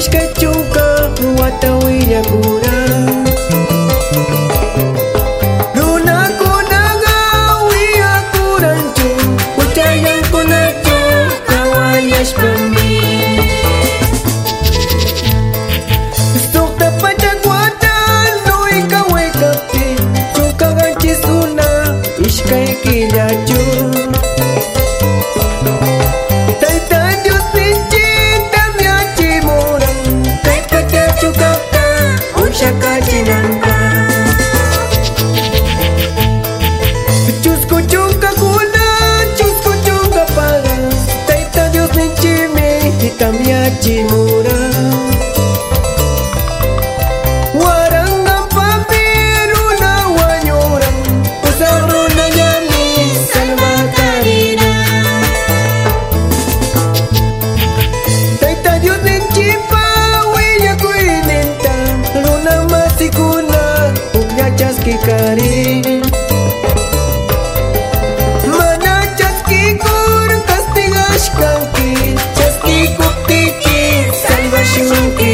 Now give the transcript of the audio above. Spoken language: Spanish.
Ateş kaçıyor Kuna, chusco chunka paga Tayta Dios ninchimi hitamyachimura Warangan pamiruna wanyuran Usaruna nyami salva karina. Tayta Dios ninchipa huella kuininta Luna masikuna ukñachaski karin Mana salvashunki